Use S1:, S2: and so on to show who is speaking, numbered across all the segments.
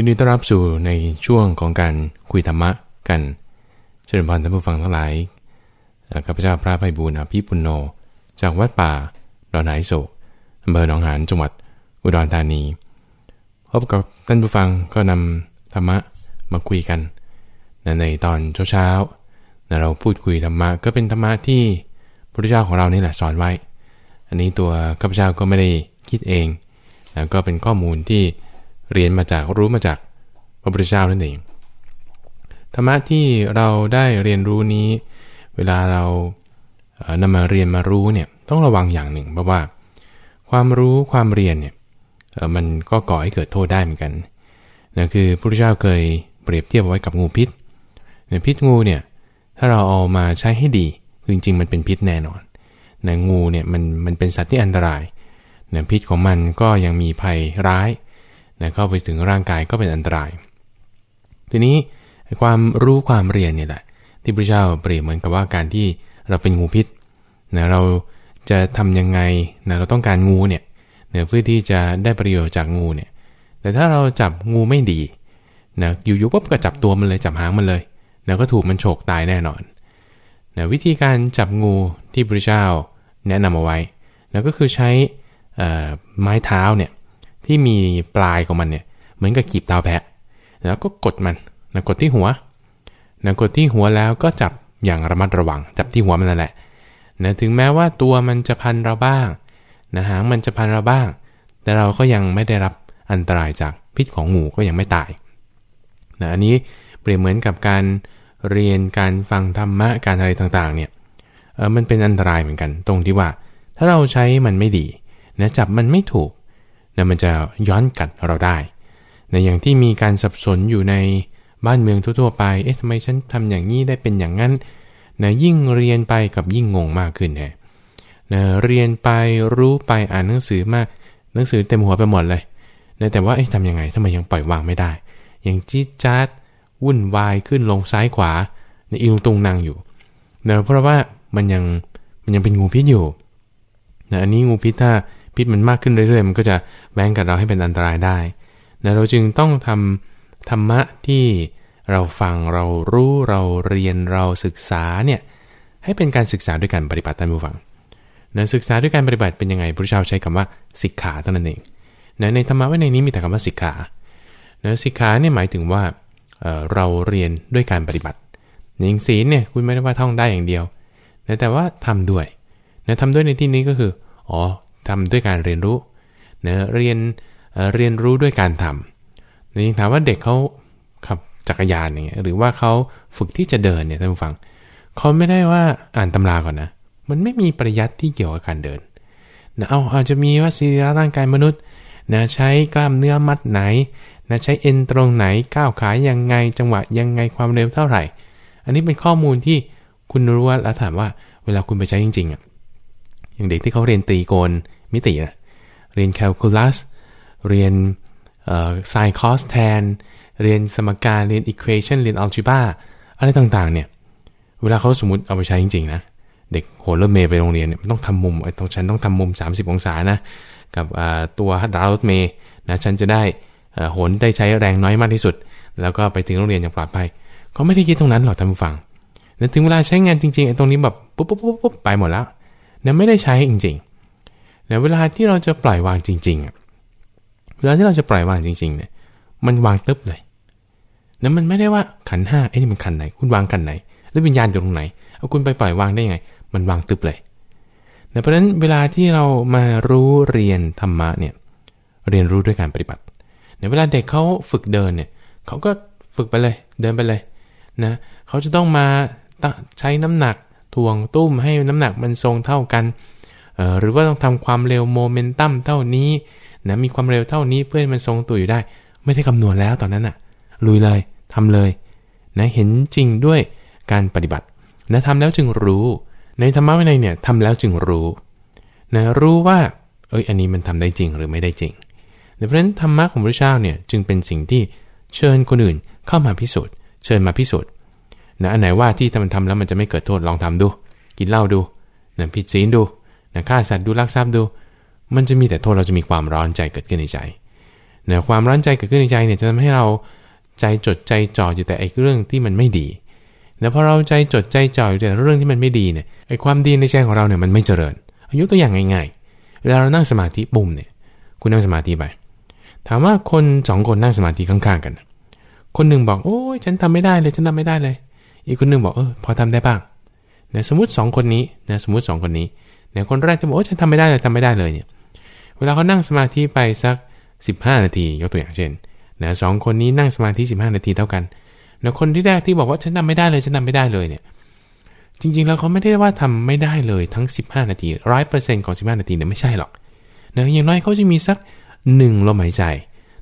S1: ยินดีต้อนรับสู่ในช่วงของการคุยธรรมะกันเชิญพรท่านผู้ฟังทั้งหลายข้าพเจ้าพระไพบูลอภิปุโน จากวัดป่าดอนไหโศกอำเภอหนองหานจังหวัดอุดรธานีพบกับท่านผู้ฟังก็นำธรรมะมาคุยกัน ในตอนเช้าๆเราพูดคุยธรรมะก็เป็นธรรมะที่พระพุทธเจ้าของเรานี่แหละสอนไว้ อันนี้ตัวข้าพเจ้าก็ไม่ได้คิดเองแล้วก็เป็นข้อมูลที่ เรียนมาจากรู้มาจากพระพุทธเจ้านั่นเองธรรมะที่เราได้เรียนรู้นี้ เวลาเรานำมาเรียนมารู้เนี่ยต้องระวังอย่างหนึ่งเพราะว่า ความรู้ความเรียนเนี่ยมันก็ก่อให้เกิดโทษได้เหมือนกันนะคือพระพุทธเจ้าเคยเปรียบเทียบไว้กับงูพิษเนี่ยพิษงูเนี่ยถ้าเราเอามาใช้ให้ดีคือจริงๆมันเป็นพิษแน่นอนนะงูเนี่ยมันมันเป็นสัตว์ที่อันตรายนะพิษของมันก็ยังมีภัยร้าย นะเข้าไปถึงร่างกายก็เป็นอันตราย ทีนี้ความรู้ความเรียนเนี่ยแหละ ที่พระเจ้าเปรียบเหมือนกับว่าการที่เราเป็นงูพิษนะเราจะทํำยังไงนะเราต้องการงูเนี่ยเนะเพื่อที่จะได้ประโยชน์จากงูเนี่ย แต่ถ้าเราจับงูไม่ดีนะอยู่ๆปุ๊บก็จับตัวมันเลยจับหางมันเลยนะก็ถูกมันโฉกตายแน่นอนนะวิธีการจับงูที่พระเจ้าแนะนำเอาไว้นะก็คือใช้ไม้เท้าเนี่ย ที่มีปลายของมันเนี่ยเหมือนกับกีบเตาแพะ แล้วก็กดมันนะกดที่หัวนะกดที่หัวแล้วก็จับอย่างระมัดระวัง จับที่หัวมันนั่นแหละนะถึงแม้ว่าตัวมันจะพันเราบ้างนะหางมันจะพันเราบ้าง แต่เราก็ยังไม่ได้รับอันตรายจากพิษของงูก็ยังไม่ตายนะอันนี้เปรียบเหมือนกับการเรียนการฟังธรรมะการอะไรต่างๆเนี่ยเออมันเป็นอันตรายเหมือนกัน ตรงที่ว่า ถ้าเราใช้มันไม่ดีนะจับมันไม่ถูก นะมันจะย้อนกัดเราได้ในะอย่างที่มีการสับสนอยู่ในบ้านเมืองทั่วๆไป เอ๊ะทำไมฉันทำอย่างนี้ได้เป็นอย่างนั้นนะยิ่งเรียนไปกับยิ่งงงมากขึ้นแฮะนะเรียนไปรู้ไปอ่านหนังสือมาก หนังสือเต็มหัวไปหมดเลยนะแต่ว่าเอ๊ะทำยังไงทำไมยังปล่อยวางไม่ได้ย่างจี๊ดจ๊าดวุ่นวายขึ้นลงซ้ายขวาในอีลงตรงนั่งอยู่เนะเพราะว่ามันยังมันยังเป็นงูพิษอยู่นะอันนี้งูพิษถ้า พิษมันมากขึ้นเรื่อยๆ มันก็จะแบงกับเราให้เป็นอันตรายได้นะเราจึงต้องทำธรรมะที่เราฟังเรารู้เราเรียนเราศึกษาเนี่ยให้เป็นการศึกษาด้วยการปฏิบัติท่านผู้ฟังนะศึกษาด้วยการปฏิบัติเป็นยังไงพระเจ้าใช้คำว่าสิกขาเท่านั้นเองนะในธรรมะไว้ในนี้มีแต่คำว่าสิกขานะสิกขาเนี่ยหมายถึงว่าเเราเรียนด้วยการปฏิบัติอย่างศีลเนี่ยคุณไม่ได้ว่าท่องได้อย่างเดียวนะแต่ว่าทำด้วยนะทำด้วยในที่นี้ก็คืออ๋อ ทำด้วยการเรียนรู้เนะเรียนเรียนรู้ด้วยการทำนี่ถามว่าเด็กเขาขับจักรยานอย่างเงี้ยหรือว่าเขาฝึกที่จะเดินเนี่ยท่านผู้ฟังเขาไม่ได้ว่าอ่านตำราก่อนนะ มันไม่มีปริยัติที่เกี่ยวกับการเดินนะเอาอาจจะมีว่าสรีระร่างกายมนุษย์นะใช้กล้ามเนื้อมัดไหนนะใช้เอ็นตรงไหนก้าวขายังไงจังหวะยังไงความเร็วเท่าไหร่ อันนี้เป็นข้อมูลที่คุณรู้ว่าแล้วถามว่า เวลาคุณไปใช้จริงๆอะอย่างเด็กที่เขาเรียนตีโกน มิตินะเรียนแคลคูลัส เรียนไซน์คอสแทน เรียนสมการ เรียนอีควอชันเรียนอัลจิบ้าอะไรต่างๆ เนี่ย เวลาเขาสมมติเอาไปใช้จริงๆนะ เด็กโหรถเมย์ไปโรงเรียนเนี่ยต้องทำมุมไอ้ตรงฉันต้องทำมุม 30 องศานะ กับตัวดาวรถเมย์นะฉันจะได้โหนได้ใช้แรงน้อยมากที่สุด แล้วก็ไปถึงโรงเรียนอย่างปลอดภัยเขาไม่ได้คิดตรงนั้นหรอกท่านผู้ฟังนะถึงเวลาใช้งานจริงๆไอ้ตรงนี้แบบปุ๊บปุ๊บปุ๊บปุ๊บไปหมดแล้วนะไม่ได้ใช้จริงๆ นะเวลาที่เราจะปล่อยวางจริงๆเวลาที่เราจะปล่อยวางจริง ๆ เนี่ย มันวางตึ๊บเลยนะมันไม่ได้ว่าขันห้าไอ้นี่มันขันไหน คุณวางขันไหน แล้ววิญญาณอยู่ตรงไหน เอาคุณไปปล่อยวางได้ยังไง มันวางตึ๊บเลยนะเพราะฉะนั้นเวลาที่เรามารู้เรียนธรรมะเนี่ย เรียนรู้ด้วยการปฏิบัติในเวลาเด็กเขาฝึกเดินเนี่ยเขาก็ฝึกไปเลย เดินไปเลยนะเขาจะต้องมาใช้น้ำหนักถ่วงตุ้มให้น้ำหนักมันทรงเท่ากัน หรือว่าต้องทำความเร็วโมเมนตัมเท่านี้นะมีความเร็วเท่านี้เพื่อให้มันทรงตัวอยู่ได้ ไม่ได้คำนวณแล้วตอนนั้นอะลุยเลยทำเลยนะเห็นจริงด้วยการปฏิบัตินะทำแล้วจึงรู้ ในธรรมะวินัยเนี่ยทำแล้วจึงรู้นะรู้ว่าเอ้ยอันนี้มันทำได้จริงหรือไม่ได้จริงเพราะฉะนั้นธรรมะของพระเจ้าเนี่ยจึงเป็นสิ่งที่เชิญคนอื่นเข้ามาพิสูจน์ เชิญมาพิสูจน์นะอันไหนว่าที่ทำมันทำแล้วมันจะไม่เกิดโทษลองทำดู กินเหล้าดูนะผิดศีลดู นะฆ่าสัตว์ดูลักทรัพย์ดู มันจะมีแต่โทษเราจะมีความร้อนใจเกิดขึ้นในใจเนี่ยความร้อนใจเกิดขึ้นในใจเนี่ยจะทำให้เราใจจดใจจ่ออยู่แต่ไอ้เรื่องที่มันไม่ดีแล้วพอเราใจจดใจจ่ออยู่แต่เรื่องที่มันไม่ดีเนี่ยไอ้ความดีในใจของเราเนี่ยมันไม่เจริญยกตัวอย่างง่ายๆเวลาเรานั่งสมาธิปุ่มเนี่ยคุณนั่งสมาธิไปถามว่าคนสองคนนั่งสมาธิข้างๆกัน คนหนึ่งบอกโอ้ยฉันทำไม่ได้เลยฉันทำไม่ได้เลย อีกคนหนึ่งบอกเออพอทำได้บ้างเนี่ยสมมติสองคนนี้นะสมมติสองคนนี้ เนี่ยคนแรกจะบอกโอ้ฉันทำไม่ได้เลยทำไม่ได้เลยเนี่ยเวลาเขานั่งสมาธิไปสัก 15 นาทียกตัวอย่างเช่นนะสองคนนี้นั่งสมาธิ 15 นาทีเท่ากันแล้วคนที่แรกที่บอกว่าฉันทาไม่ได้เลยฉันทาไม่ได้เลยเนี่ยจริงๆแล้วเขาไม่ได้ว่าทำไม่ได้เลยทั้ง 15 นาทีร้อยเปอร์เซ็นต์ของ 15 นาทีเนี่ยไม่ใช่หรอกเนะอย่างน้อยเขาจะมีสัก 1 ลมหายใจ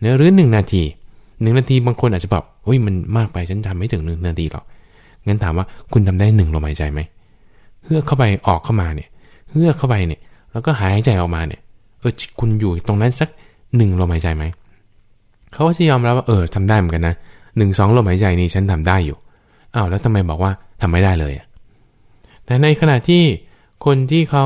S1: เนะหรือ 1 นาที 1 นาทีบางคนอาจจะบอกโอ้ยมันมากไปฉันทำไม่ถึงหนึ่งนาทีหรอกงั้นถามว่าคุณทำได้หนึ่งลมหายใจไหมเฮือเข้าไปออกเข้ามาเนี่ย เฮือกเข้าไปเนี่ย แล้วก็หายใจออกมาเนี่ย เออคุณอยู่ตรงนั้นสักหนึ่งลมหายใจไหม เขาก็จะยอมรับว่าเออทำได้เหมือนกันนะหนึ่งสองลมหายใจนี่ฉันทำได้อยู่อ้าวแล้วทำไมบอกว่าทำไม่ได้เลยแต่ในขณะที่คนที่เขา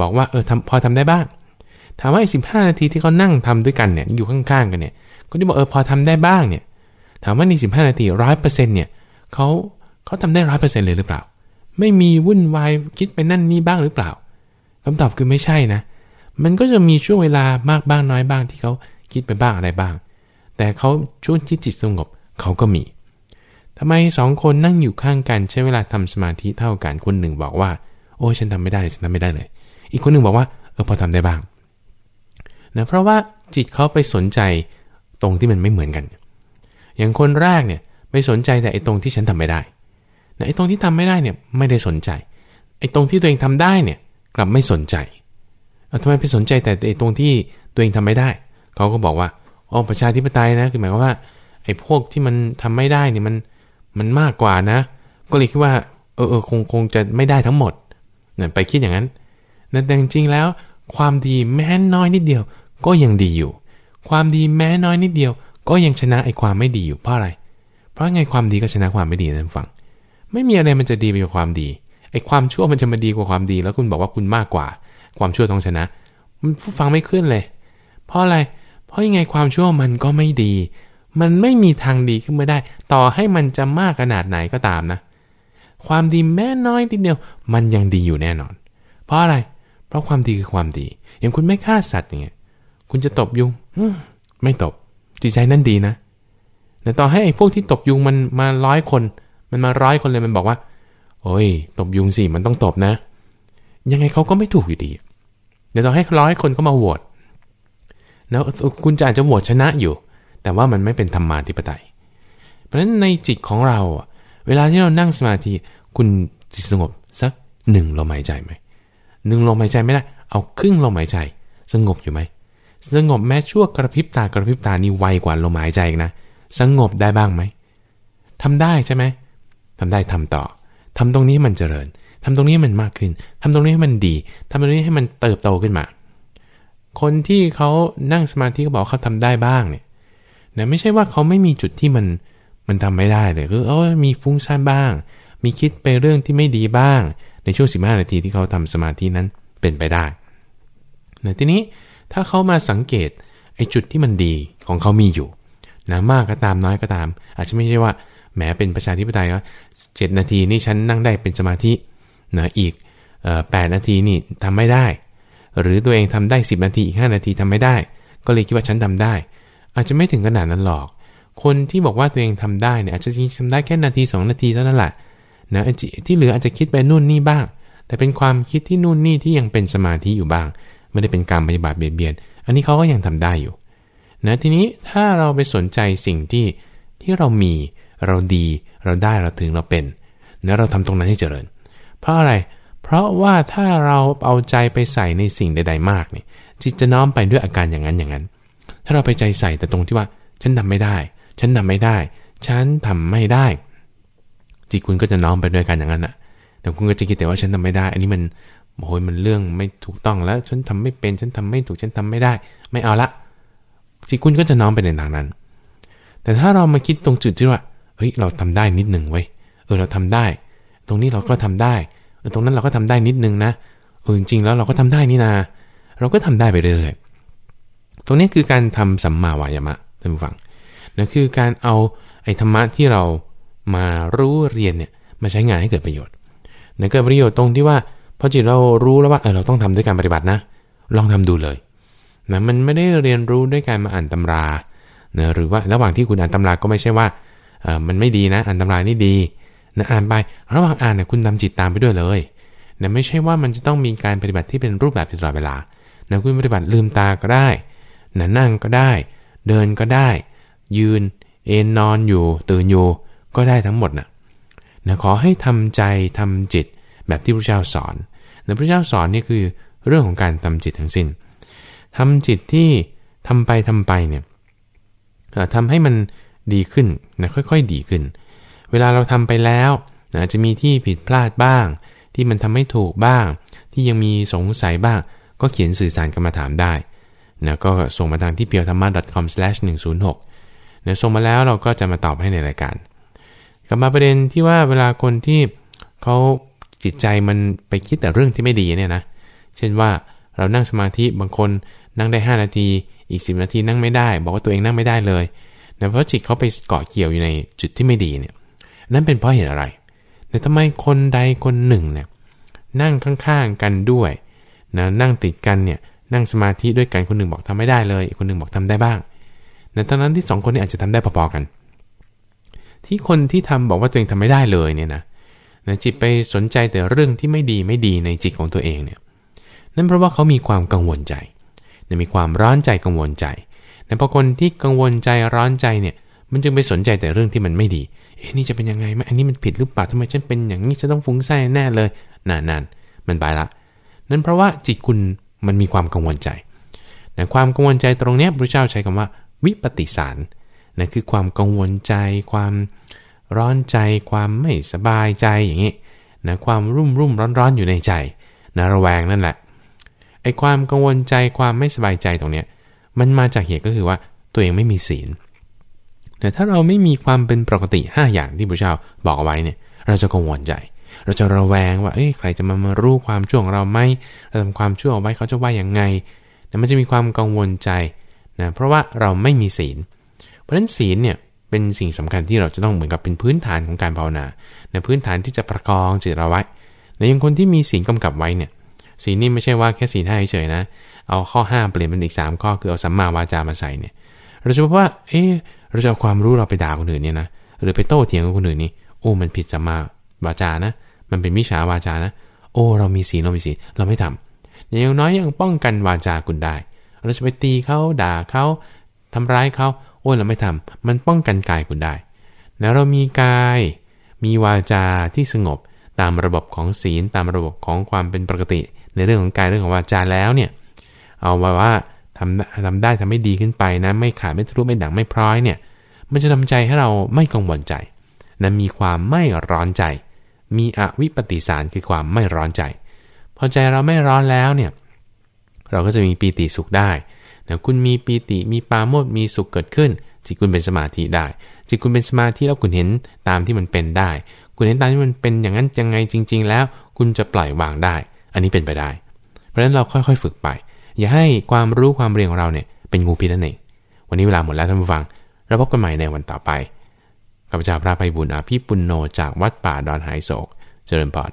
S1: บอกว่าเออทำพอทำได้บ้าง ถามว่าสิบห้านาทีที่เขานั่งทำด้วยกันเนี่ยอยู่ข้างๆกันเนี่ยคนที่บอกเออพอทำได้บ้างเนี่ยถามว่าในสิบห้านาทีร้อยเปอร์เซ็นต์เนี่ยเขาเขาทำได้ร้อยเปอร์เซ็นต์เลยหรือเปล่า ไม่มีวุ่นวายคิดไปนั่นนี่บ้างหรือเปล่าคำตอบคือไม่ใช่นะ มันก็จะมีช่วงเวลามากบ้างน้อยบ้างที่เขาคิดไปบ้างอะไรบ้าง แต่เขาช่วงที่จิตสงบเขาก็มีทำไมสองคนนั่งอยู่ข้างกันใช้เวลาทำสมาธิเท่ากันคนหนึ่งบอกว่า โอ้ฉันทำไม่ได้ฉันทำไม่ได้เลย อีกคนหนึ่งบอกว่าเออพอทำได้บ้างนะเพราะว่าจิตเขาไปสนใจตรงที่มันไม่เหมือนกัน อย่างคนแรกเนี่ยไปสนใจแต่ไอ้ตรงที่ฉันทำไม่ได้ ไอ้ตรงที่ทำไม่ได้เนี่ยไม่ได้สนใจ ไอ้ตรงที่ตัวเองทำได้เนี่ยกลับไม่สนใจเอาทำไมไปสนใจแต่ไอ้ตรงที่ตัวเองทำไม่ได้ เขาก็บอกว่าอ๋อประชาธิปไตยนะคือหมายความว่าไอ้พวกที่มันทำไม่ได้เนี่ยมันมันมากกว่านะ ก็เลยคิดว่าเออเออคงคงจะไม่ได้ทั้งหมดนี่ยไปคิดอย่างนั้นแต่จริงๆแล้ว ความดีแม้น้อยนิดเดียว ก็ยังดีอยู่ ความดีแม้น้อยนิดเดียว ก็ยังชนะไอ้ความไม่ดีอยู่เพราะอะไร เพราะไงความดีก็ชนะความไม่ดีนั่นฟัง ไม่มีอะไรมันจะดีไปกว่าความดีไอ้ความชั่วมันจะมาดีกว่าความดี แล้วคุณบอกว่าคุณมากกว่า ความชั่วต้องชนะ มันฟังไม่ขึ้นเลย เพราะอะไร เพราะยังไงความชั่วมันก็ไม่ดี มันไม่มีทางดีขึ้นม่ได้ ต่อให้มันจะมากขนาดไหนก็ตามนะ ความดีแม้น้อยทีเดียว มันยังดีอยู่แน่นอน เพราะอะไร เพราะความดีคือความดี อย่างคุณไม่ฆ่าสัตว์อย่างเงี้ย คุณจะตบยุงไม่ตบ จิตใจนั่นดีนะแต่ต่อให้ไอ้พวกที่ตบยุงมันมาร้อยคน มันมาร้อยคนเลยมันบอกว่า โอ้ย ตบยุงสิมันต้องตบนะ ยังไงเขาก็ไม่ถูกอยู่ดี เดี๋ยวต่อให้ร้อยคนก็มาโหวตแล้วคุณจะอาจจะโหวตชนะอยู่ แต่ว่ามันไม่เป็นธรรมาธิปไตย เพราะฉะนั้นในจิตของเรา เวลาที่เรานั่งสมาธิคุณจิตสงบสักหนึ่งลมหายใจไหมหนึ่งลมหายใจไม่ได้ เอาครึ่งลมหายใจ สงบอยู่ไหมสงบแม้ชั่วกระพริบตากระพริบตานี่ไวกว่าลมหายใจนะสงบได้บ้างไหมทำได้ใช่ไหม ทำได้ทำต่อทำตรงนี้มันเจริญทำตรงนี้มันมากขึ้นทำตรงนี้ให้มันดีทำตรงนี้ให้มันเติบโตขึ้นมา คนที่เขานั่งสมาธิเขาบอกเขาทำได้บ้างเนี่ยนะไม่ใช่ว่าเขาไม่มีจุดที่มันมันทำไม่ได้เลยคือเออมีฟุ้งซ่านบ้าง มีคิดไปเรื่องที่ไม่ดีบ้าง ในช่วง 15 นาทีที่เขาทำสมาธินั้นเป็นไปได้นะทีนี้ถ้าเขามาสังเกตไอ้จุดที่มันดีของเขามีอยู่นะมากก็ตามน้อยก็ตาม อาจจะไม่ใช่ว่า แหมเป็นประชาธิปไตยว่าเจ็ดนาทีนี่ฉันนั่งได้เป็นสมาธินะอีกแปดนาทีนี่ทำไม่ได้ หรือตัวเองทำได้ 10 นาทีอีก 5 นาทีทำไม่ได้ ก็เลยคิดว่าฉันทำได้ อาจจะไม่ถึงขนาดนั้นหรอก คนที่บอกว่าตัวเองทำได้เนี่ยอาจจะจริงทำได้แค่นาที 2 นาทีเท่านั้นแหละนะที่เหลืออาจจะคิดไปนู่นนี่บ้าง แต่เป็นความคิดที่นู่นนี่ที่ยังเป็นสมาธิอยู่บ้าง ไม่ได้เป็นการปฏิบัติเบียดเบียน อันนี้เขาก็ยังทำได้อยู่นะทีนี้ถ้าเราไปสนใจสิ่งที่ที่เรามี เราดีเราได้เราถึงเราเป็นนะเราทำตรงนั้นให้เจริญ เพราะอะไร เพราะว่าถ้าเราเอาใจไปใส่ในสิ่งใด ๆ มากเนี่ยจิตจะน้อมไปด้วยอาการอย่างนั้นอย่างนั้น ถ้าเราไปใจใส่แต่ตรงที่ว่า ฉันทาไม่ได้ ฉันทำไม่ได้ ฉันทำไม่ได้ จิตคุณก็จะน้อมไปด้วยกันอย่างนั้นอะแต่คุณก็จะคิดแต่ว่าฉันทำไม่ได้ อันนี้มันโอ้ยมันเรื่องไม่ถูกต้องแล้ว ฉันทำไม่เป็น ฉันทำไม่ถูก ฉันทำไม่ได้ ไม่เอาละจิตคุณก็จะน้อมไปในทางนั้น แต่ถ้าเรามาคิดตรงจุดที่ว่า เฮ้ยเราทำได้นิดหนึ่งไว้เออเราทำได้ ตรงนี้เราก็ทำได้ตรงนั้นเราก็ทำได้นิดนึงนะเออจริงๆแล้วเราก็ทำได้นี่นาเราก็ทำได้ไปเรื่อยตรงนี้คือการทำสัมมาวายามะท่านผู้ฟังนั่นคือการเอาไอ้ธรรมะที่เรามารู้เรียนเนี่ยมาใช้งานให้เกิดประโยชน์นั่นเกิดประโยชน์ตรงที่ว่าพอจิตเรารู้แล้วว่าเออเราต้องทำด้วยการปฏิบัตินะ ลองทำดูเลยนะมันไม่ได้เรียนรู้ด้วยการมาอ่านตำรานะหรือว่าระหว่างที่คุณอ่านตำราก็ไม่ใช่ว่าเออ มันไม่ดีนะอ่านตำรานี่ดีนะอ่านไประหว่างอ่านเนี่ยคุณทำจิตตามไปด้วยเลยนะไม่ใช่ว่ามันจะต้องมีการปฏิบัติที่เป็นรูปแบบตลอดเวลานะคุณปฏิบัติลืมตาก็ได้นะนั่งก็ได้ เดินก็ได้ ยืน เอนนอนอยู่ ตื่นอยู่ก็ได้ทั้งหมดนะนะขอให้ทำใจทำจิตแบบที่พระเจ้าสอนนะพระเจ้าสอนนี่คือเรื่องของการทำจิตทั้งสิน้นทำจิตที่ทำไปทำไปเนี่ยทำให้มัน ดีขึ้นนะค่อยๆดีขึ้น เวลาเราทำไปแล้วนะจะมีที่ผิดพลาดบ้าง ที่มันทำไม่ถูกบ้าง ที่ยังมีสงสัยบ้าง ก็เขียนสื่อสารกันมาถามได้นะก็ส่งมาทางที่เพียวธรรมะ .com/106 นี่ยส่งมาแล้วเราก็จะมาตอบให้ในรายการ กลับมาประเด็นที่ว่าเวลาคนที่เขาจิตใจมันไปคิดแต่เรื่องที่ไม่ดีเนี่ยนะเช่นว่าเรานั่งสมาธิบางคนนั่งได้ 5 นาที อีก 10 นาทีนั่งไม่ได้ บอกว่าตัวเองนั่งไม่ได้เลย นะเพราะจิตเขาไปเกาะเกี่ยวอยู่ในจุดที่ไม่ดีเนี่ย นั่นเป็นเพราะเหตุอะไร แต่ทำไมคนใดคนหนึ่งเนี่ยนั่งข้างๆกันด้วยนะนั่งติดกันเนี่ยนั่งสมาธิด้วยกันคนหนึ่งบอกทำไม่ได้เลยอีกคนหนึ่งบอกทำได้บ้างแต่ตอนนั้นที่สองคนนี้อาจจะทำได้พอๆกัน ที่คนที่ทำบอกว่าตัวเองทำไม่ได้เลยเนี่ยนะนะจิตไปสนใจแต่เรื่องที่ไม่ดีไม่ดีในจิตของตัวเองเนี่ยนั่นเพราะว่าเขามีความกังวลใจนะมีความร้อนใจกังวลใจ แต่พอคนที่กังวลใจร้อนใจเนี่ย มันจึงไปสนใจแต่เรื่องที่มันไม่ดี เอ๊ะนี่จะเป็นยังไงไหมอันนี้มันผิดหรือเปล่าทำไมฉันเป็นอย่างนี้ฉันต้องฟุ้งซ่านแน่เลยนานๆมันไปละ นั่นเพราะว่าจิตคุณมันมีความกังวลใจแต่ความกังวลใจตรงนี้พระเจ้าใช้คำว่า วิปฏิสารนั่นคือความกังวลใจ ความร้อนใจ ความไม่สบายใจอย่างนี้นะความรุ่มรุ่มร้อนร้อนอยู่ในใจนะระแวงนั่นแหละไอ้ความกังวลใจความไม่สบายใจตรงเนี้ย มันมาจากเหตุก็คือว่าตัวเองไม่มีศีล แต่ถ้าเราไม่มีความเป็นปกติ 5 อย่างที่พระเจ้าบอกเอาไว้เนี่ย เราจะกังวลใจ เราจะระแวงว่า เอ้ยใครจะมามารู้ความชั่วของเราไหมเราทำความชั่วเอาไว้เขาจะว่าอย่างไงแต่มันจะมีความกังวลใจนะ เพราะว่าเราไม่มีศีล เพราะฉะนั้นศีลเนี่ยเป็นสิ่งสำคัญที่เราจะต้องเหมือนกับเป็นพื้นฐานของการภาวนาในพื้นฐานที่จะประคองจิตเราไว้ในยังคนที่มีศีลกำกับไว้เนี่ยศีลนี่ไม่ใช่ว่าแค่ศีลห้าเฉยนะ เอาข้อห้าเปลี่ยนเป็นอีกสามข้อคือเอาสัมมาวาจามาใส่เนี่ย เราจะพบว่า เอ๊เราจะเอาความรู้เราไปด่าคนอื่นเนี่ยนะ หรือไปโต้เถียงกับคนอื่นนี่โอ้มันผิดสัมมาวาจานะ มันเป็นมิจฉาวาจานะ โอ้เรามีศีลเรามีศีลเราไม่ทำอย่างน้อยยังป้องกันวาจาคุณได้ เราจะไปตีเขาด่าเขาทำร้ายเขาโอ้เราไม่ทำมันป้องกันกายคุณได้แล้วเรามีกาย มีวาจาที่สงบตามระบบของศีลตามระบบของความเป็นปกติ ในเรื่องของกายเรื่องของวาจาแล้วเนี่ย เอาว่าว่าทำทำได้ทำให้ดีขึ้นไปนะไม่ขาดไม่ทะลุไม่ดังไม่พร้อยเนี่ย มันจะทำใจให้เราไม่กังวลใจนะมีความไม่ร้อนใจ มีอวิปปิสารคือความไม่ร้อนใจ พอใจเราไม่ร้อนแล้วเนี่ยเราก็จะมีปีติสุขได้นะคุณมีปีติมีปาโมดมีสุขเกิดขึ้นจิตคุณเป็นสมาธิได้จิตคุณเป็นสมาธิแล้วคุณเห็นตามที่มันเป็นได้ คุณเห็นตามที่มันเป็นอย่างนั้นยังไงจริง ๆ แล้ว คุณจะปล่อยวางได้ อันนี้เป็นไปได้ เพราะฉะนั้นเราค่อยๆ ฝึกไป อย่าให้ความรู้ความเรียนของเราเนี่ยเป็นงูพิษนั่นเองวันนี้เวลาหมดแล้วท่านผู้ฟัง เราพบกันใหม่ในวันต่อไปข้าพเจ้าพระภัยบุญอาภีปุณโญจากวัดป่าดอนหายโศก เจริญพร